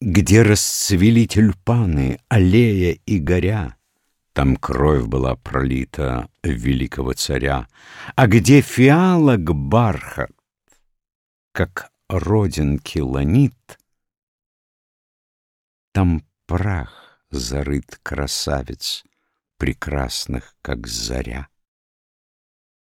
Где расцвели тюльпаны, аллея и горя, Там кровь была пролита великого царя, А где фиалок бархат, как родинки ланит, Там прах зарыт красавец прекрасных, как заря.